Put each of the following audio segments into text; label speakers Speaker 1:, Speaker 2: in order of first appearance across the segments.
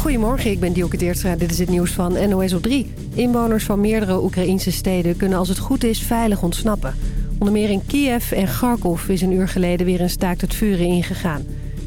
Speaker 1: Goedemorgen, ik ben Dielke Teertstra. Dit is het nieuws van NOS op 3. Inwoners van meerdere Oekraïnse steden kunnen als het goed is veilig ontsnappen. Onder meer in Kiev en Kharkov is een uur geleden weer een staakt het vuren ingegaan.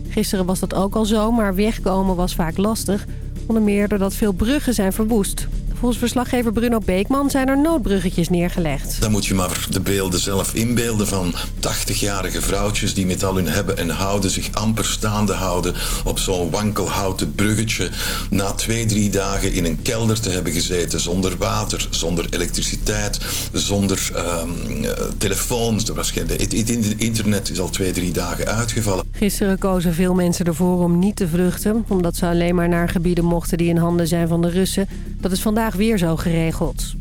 Speaker 1: Gisteren was dat ook al zo, maar wegkomen was vaak lastig. Onder meer doordat veel bruggen zijn verwoest. Volgens verslaggever Bruno Beekman zijn er noodbruggetjes neergelegd.
Speaker 2: Dan moet je maar de beelden zelf inbeelden van 80-jarige vrouwtjes... die met al hun hebben en houden zich amper staande houden... op zo'n wankelhouten bruggetje... na twee, drie dagen in een kelder te hebben gezeten... zonder water, zonder elektriciteit, zonder um, telefoons. Het internet is al twee, drie dagen uitgevallen.
Speaker 1: Gisteren kozen veel mensen ervoor om niet te vluchten... omdat ze alleen maar naar gebieden mochten die in handen zijn van de Russen. Dat is vandaag weer zo geregeld.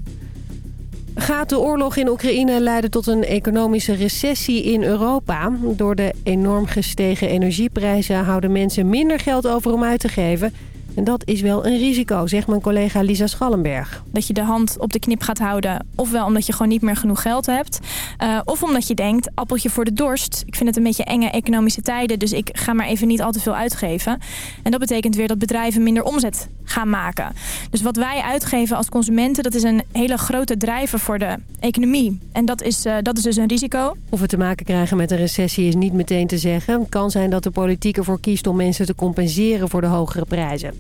Speaker 1: Gaat de oorlog in Oekraïne leiden tot een economische recessie in Europa? Door de enorm gestegen energieprijzen houden mensen minder geld over om uit te geven... En dat is wel een risico, zegt mijn collega Lisa Schallenberg.
Speaker 3: Dat je de hand op de knip gaat houden. Ofwel omdat je gewoon niet meer genoeg geld hebt. Uh, of omdat je denkt, appeltje voor de dorst. Ik vind het een beetje enge economische tijden. Dus ik ga maar even niet al te veel uitgeven. En dat betekent weer dat bedrijven minder omzet gaan maken. Dus wat wij uitgeven als consumenten, dat is een hele grote drijver voor de economie. En dat is, uh, dat is dus een risico.
Speaker 1: Of we te maken krijgen met een recessie is niet meteen te zeggen. Het kan zijn dat de politiek ervoor kiest om mensen te compenseren voor de hogere prijzen.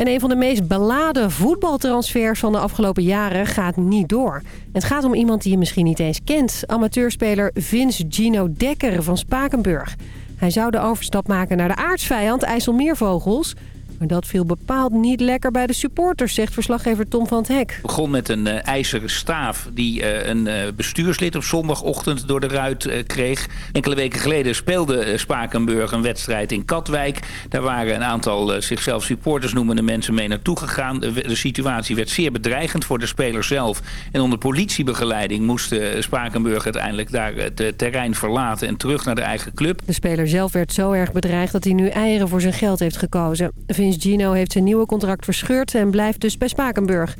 Speaker 1: En een van de meest beladen voetbaltransfers van de afgelopen jaren gaat niet door. Het gaat om iemand die je misschien niet eens kent. Amateurspeler Vince Gino Dekker van Spakenburg. Hij zou de overstap maken naar de aardsvijand IJsselmeervogels... Maar dat viel bepaald niet lekker bij de supporters, zegt verslaggever Tom van het Hek. Het
Speaker 4: begon met een uh, ijzeren staaf die uh, een uh, bestuurslid op zondagochtend door de ruit kreeg. Enkele weken geleden speelde Spakenburg een wedstrijd in Katwijk. Daar waren een aantal zichzelf supporters noemende mensen mee naartoe gegaan. De, de, situatie werd zeer bedreigend voor de speler zelf. En onder politiebegeleiding moest Spakenburg uiteindelijk daar het terrein verlaten en terug naar de eigen club.
Speaker 1: De speler zelf werd zo erg bedreigd dat hij nu eieren voor zijn geld heeft gekozen. Gino heeft zijn nieuwe contract verscheurd en blijft dus bij Spakenburg.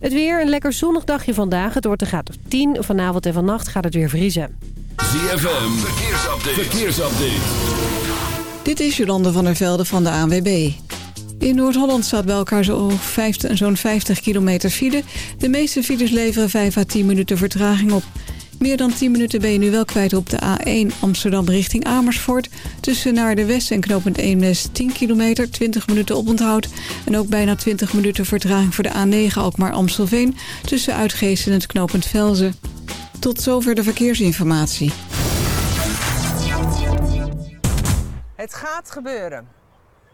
Speaker 1: Het weer, een lekker zonnig dagje vandaag. Het wordt er gaat 10. Vanavond en vannacht gaat het weer vriezen.
Speaker 5: ZFM, verkeersupdate. verkeersupdate.
Speaker 6: Dit is Jolande van der Velde van de ANWB. In Noord-Holland staat bij elkaar zo'n 50, zo 50 kilometer file. De meeste files leveren 5 à 10 minuten vertraging op. Meer dan 10 minuten ben je nu wel kwijt op de A1 Amsterdam richting Amersfoort. Tussen naar de West en knooppunt Eemnes 10 kilometer, 20 minuten oponthoud. En ook bijna 20 minuten vertraging voor de A9 Alkmaar Amstelveen. Tussen Uitgeest en het knooppunt Velzen. Tot zover de verkeersinformatie.
Speaker 7: Het gaat gebeuren.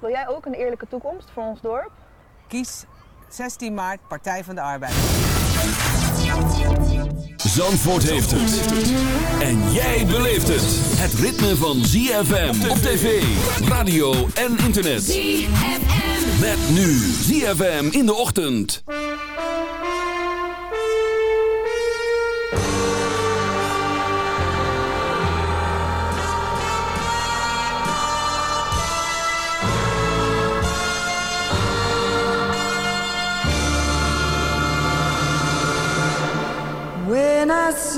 Speaker 8: Wil jij ook een eerlijke toekomst voor ons dorp?
Speaker 7: Kies 16 maart Partij van de Arbeid.
Speaker 5: Zandvoort heeft het. En jij beleeft het. Het ritme van ZFM op tv, radio en internet. ZFM. Met nu ZFM in de ochtend.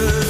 Speaker 9: good.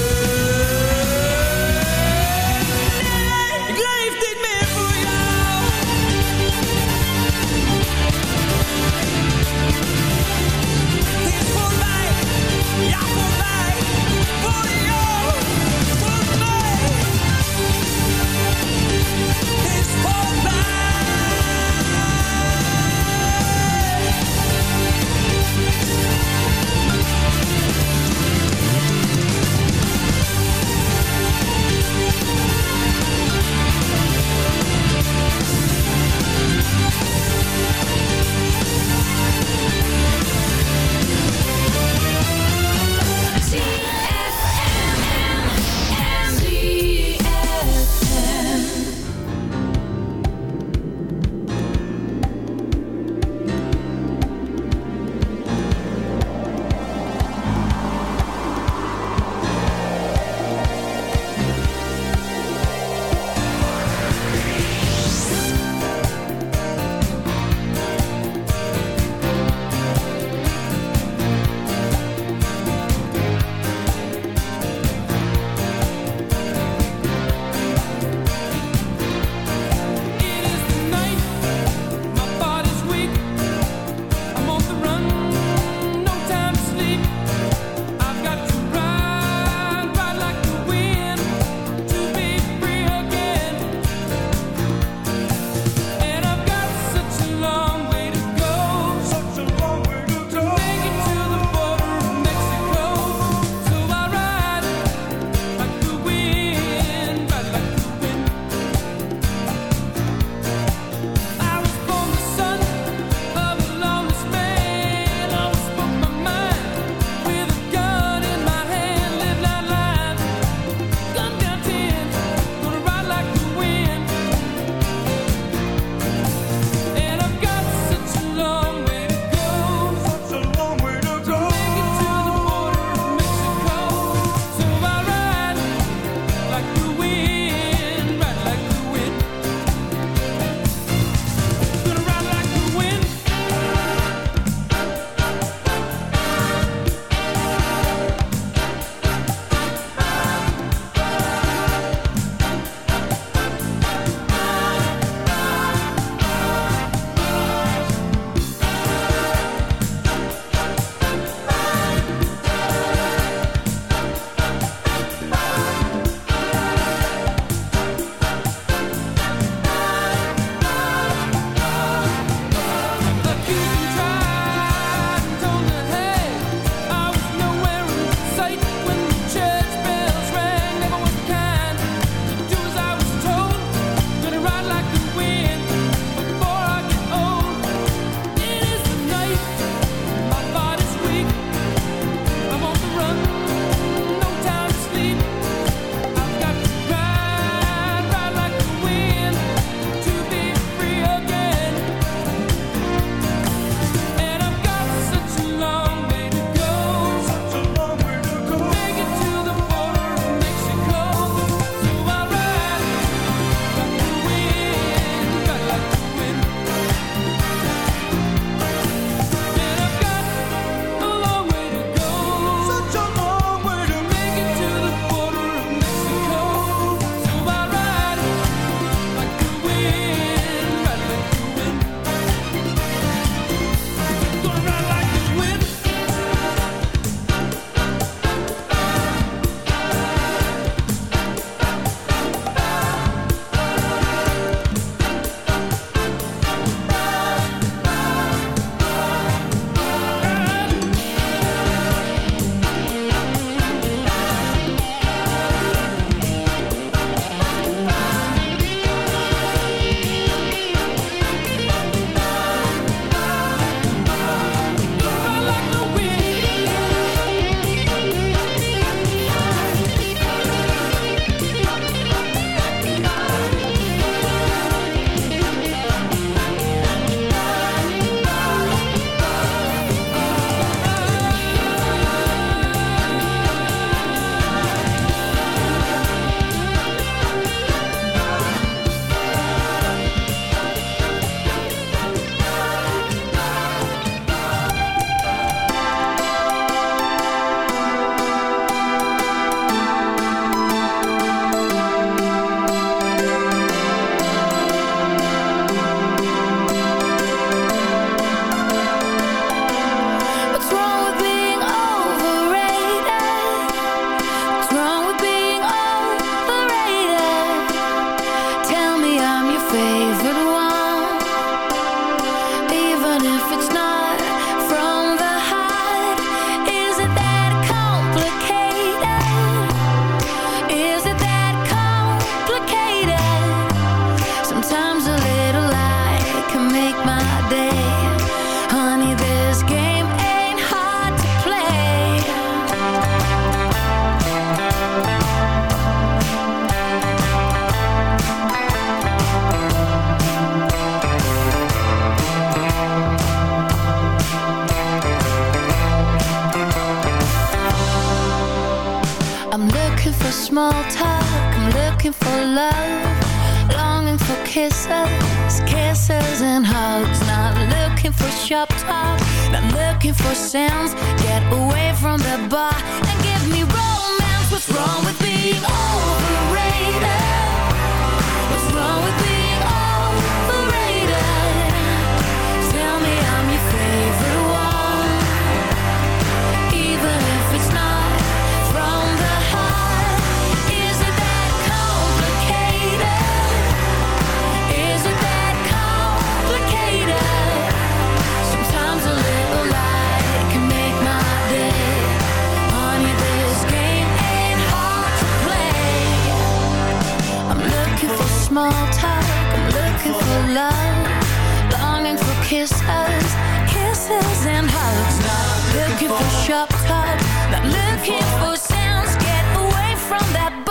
Speaker 10: small talk. I'm looking for love Longing for kisses Kisses and hugs. Not looking for sharp talk Not looking for sounds. Get away from that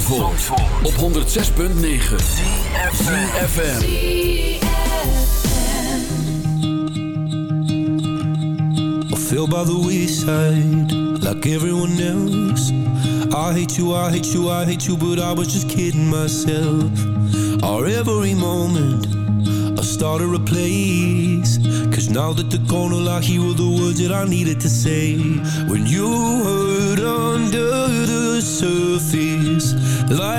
Speaker 5: van Zandvoort, op 106.9 FM.
Speaker 11: I fell by the wayside like everyone else. I hate you, I hate you, I hate you, but I was just kidding myself. Our every moment, I started a place. Cause now that the corner lock, here were the words that I needed to say. When you hurt under the surface,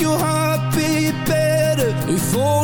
Speaker 11: Your heart beat better? If only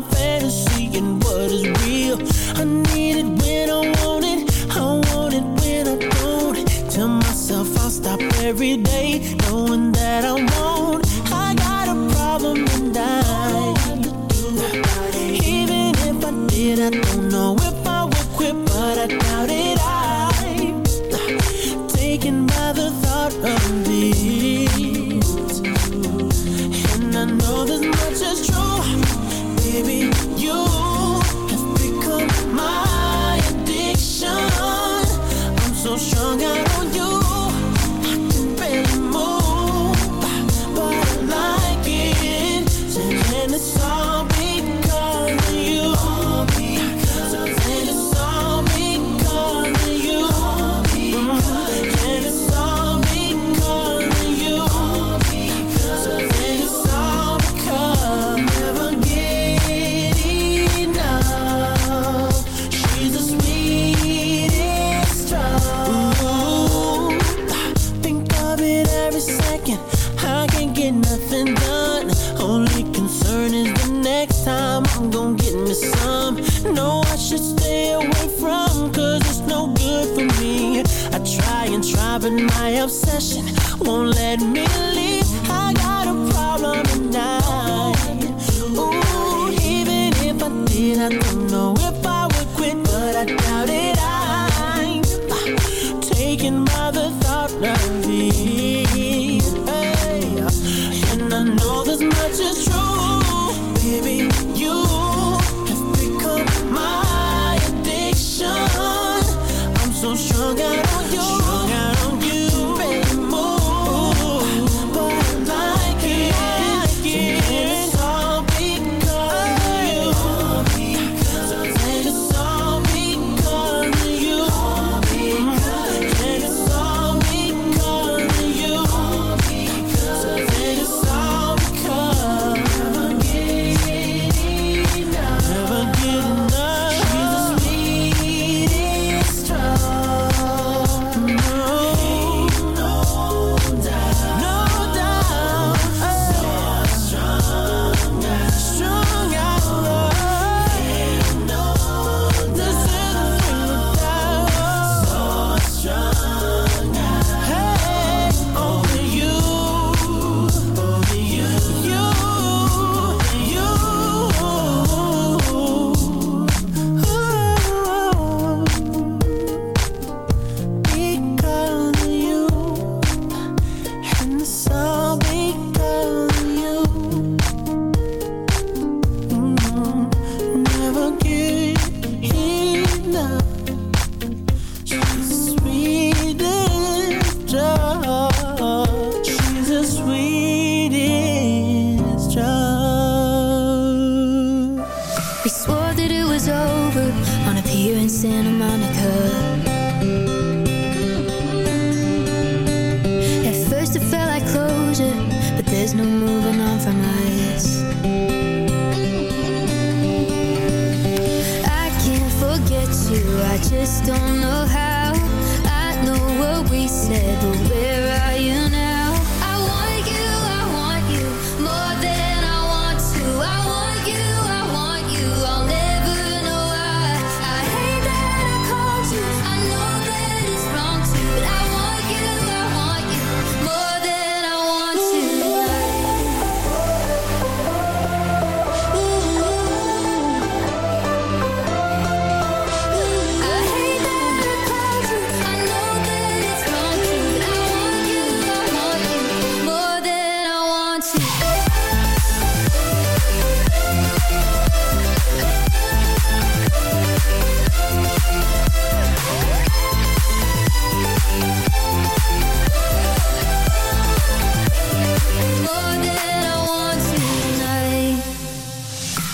Speaker 12: my fantasy and what is real. I need it when I want it. I want it when I don't. Tell myself I'll stop every day, knowing that I won't. I got a problem and I. Even if I did,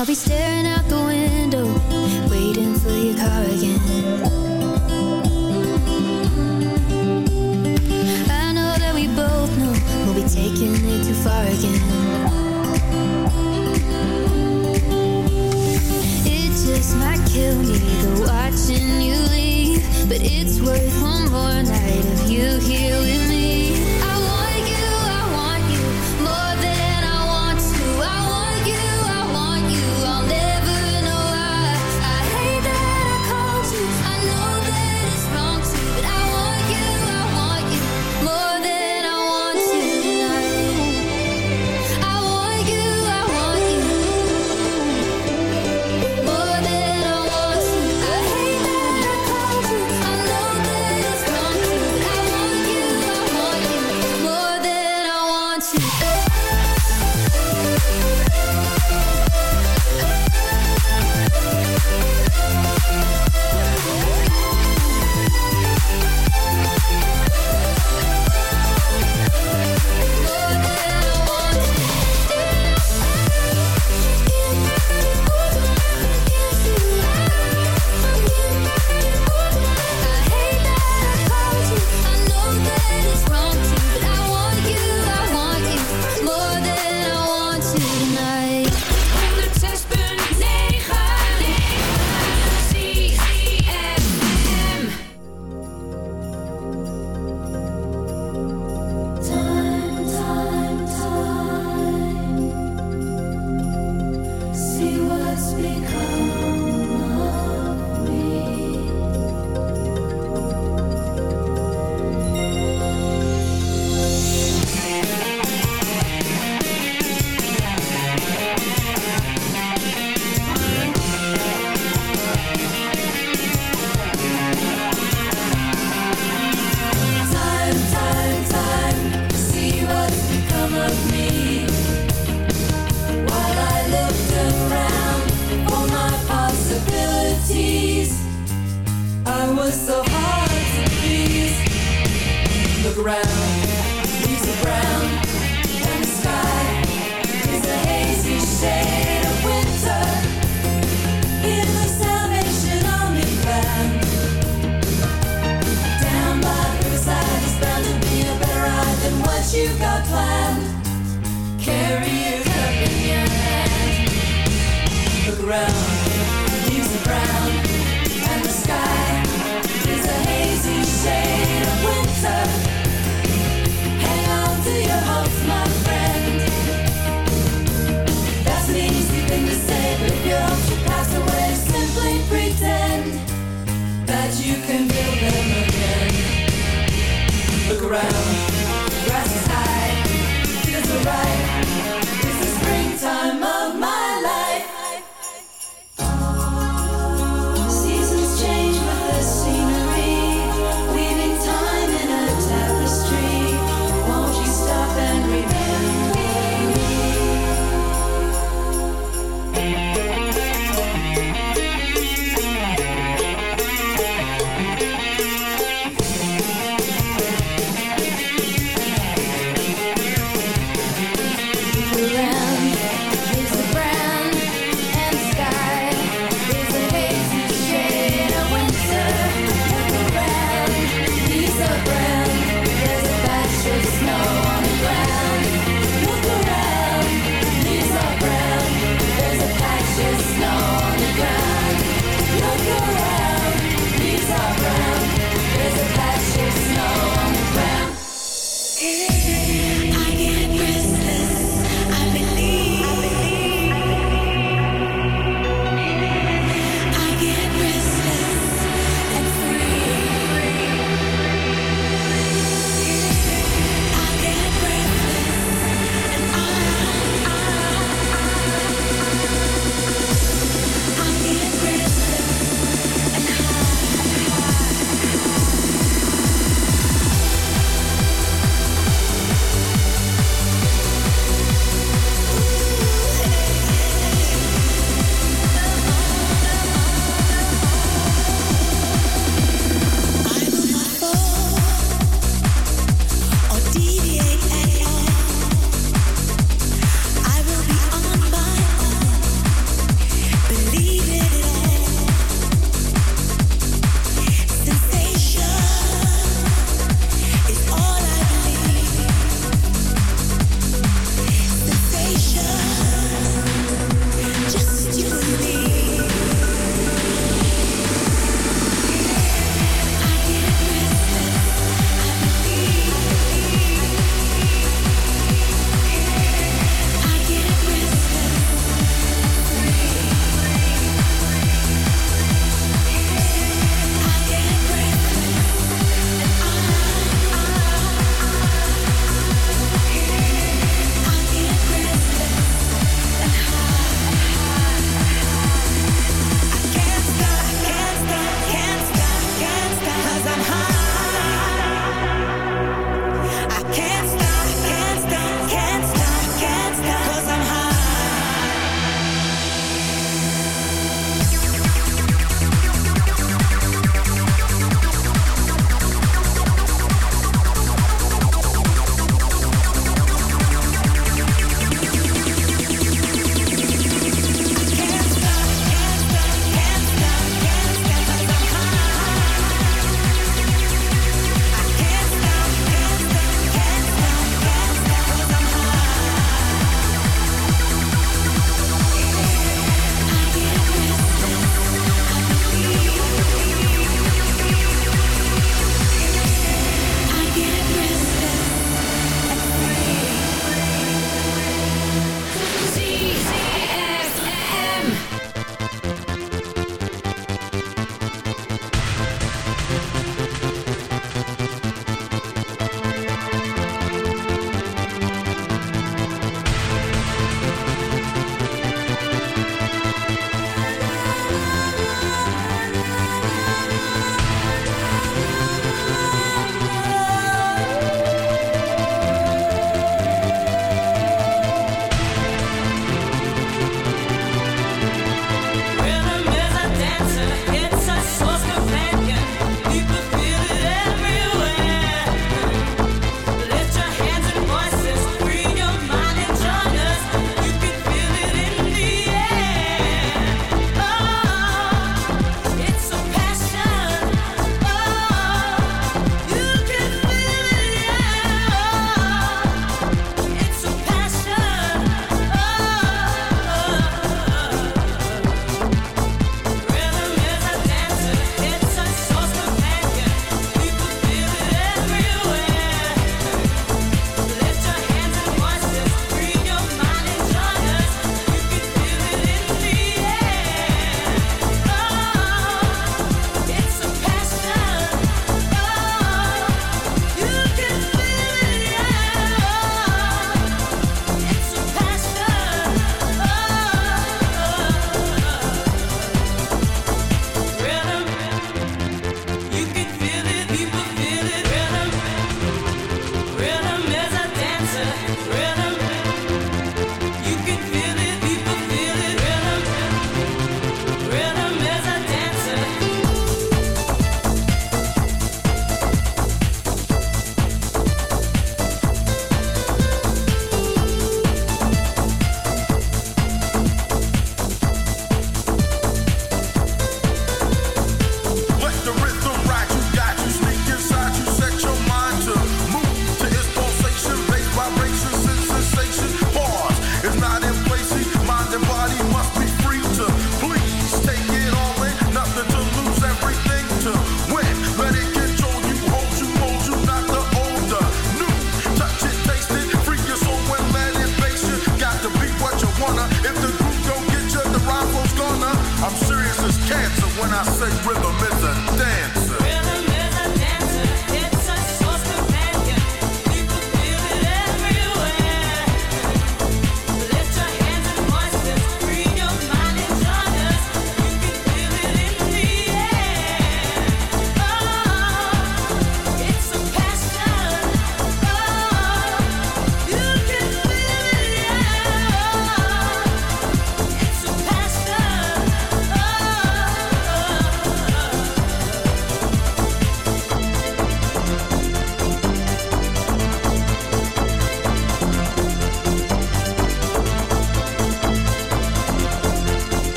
Speaker 10: I'll be staring out the window, waiting for your car again. I know that we both know we'll be taking it too far again. It just might kill me, the watching you leave, but it's worth one more night of you here with me.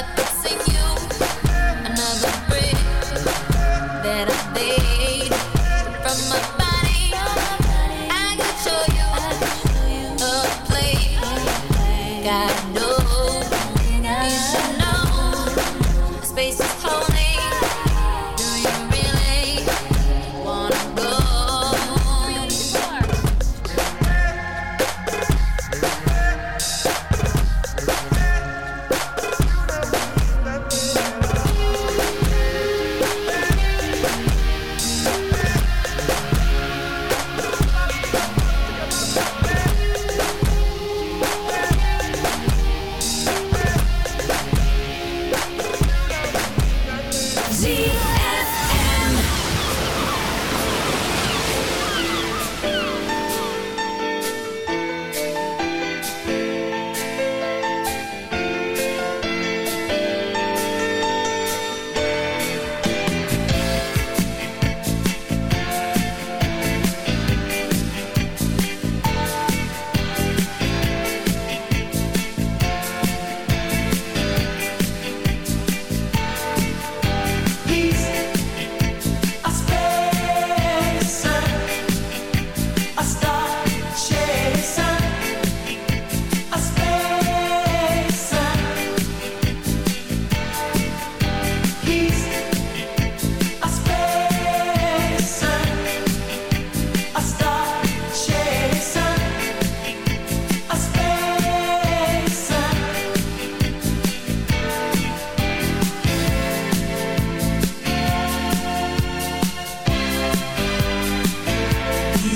Speaker 10: up.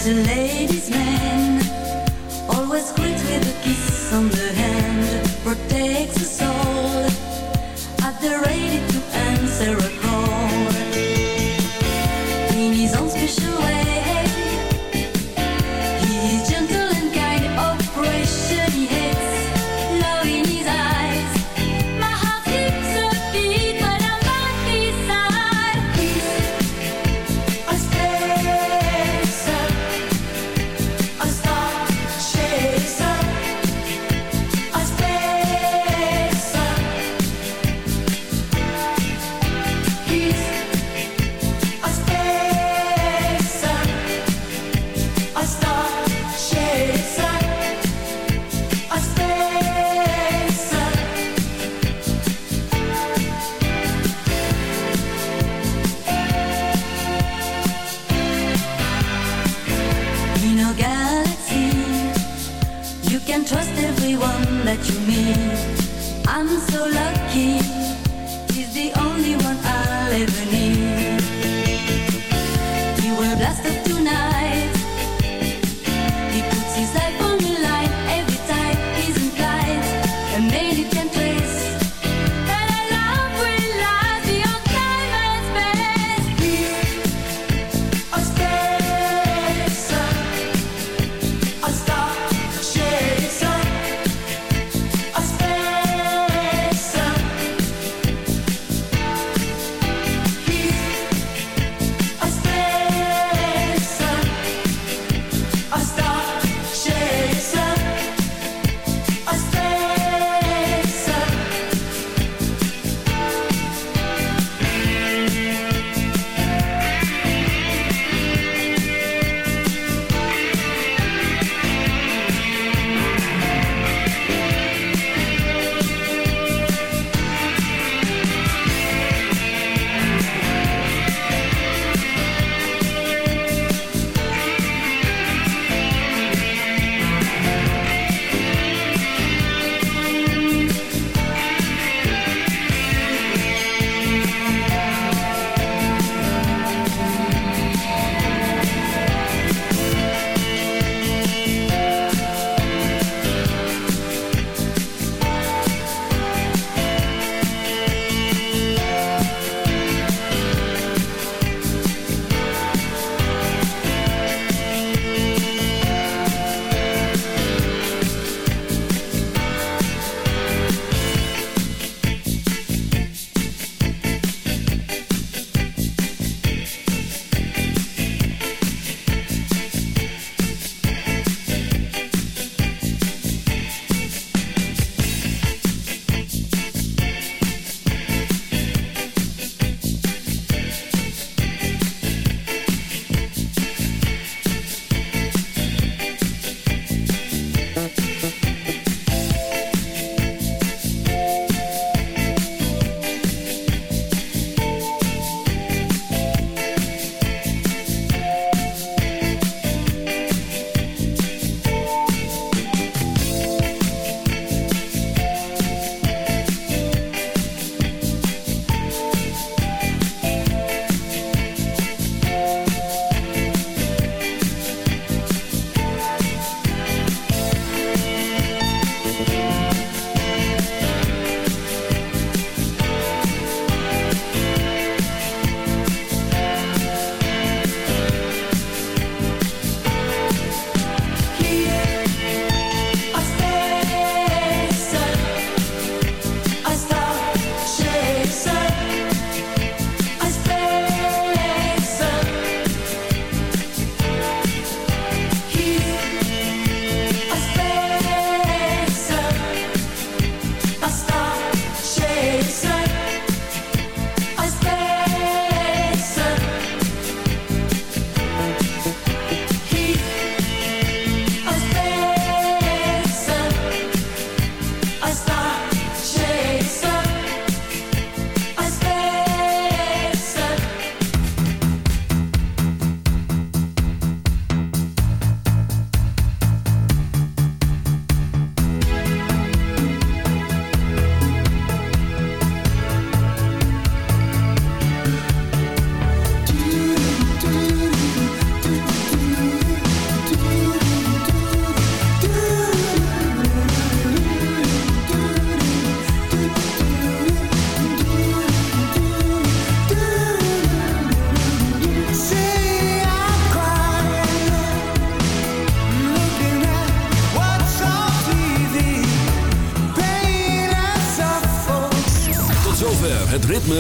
Speaker 12: He's a
Speaker 10: ladies' man, always greet with a kiss on the hand, protects us all, at the ready to answer a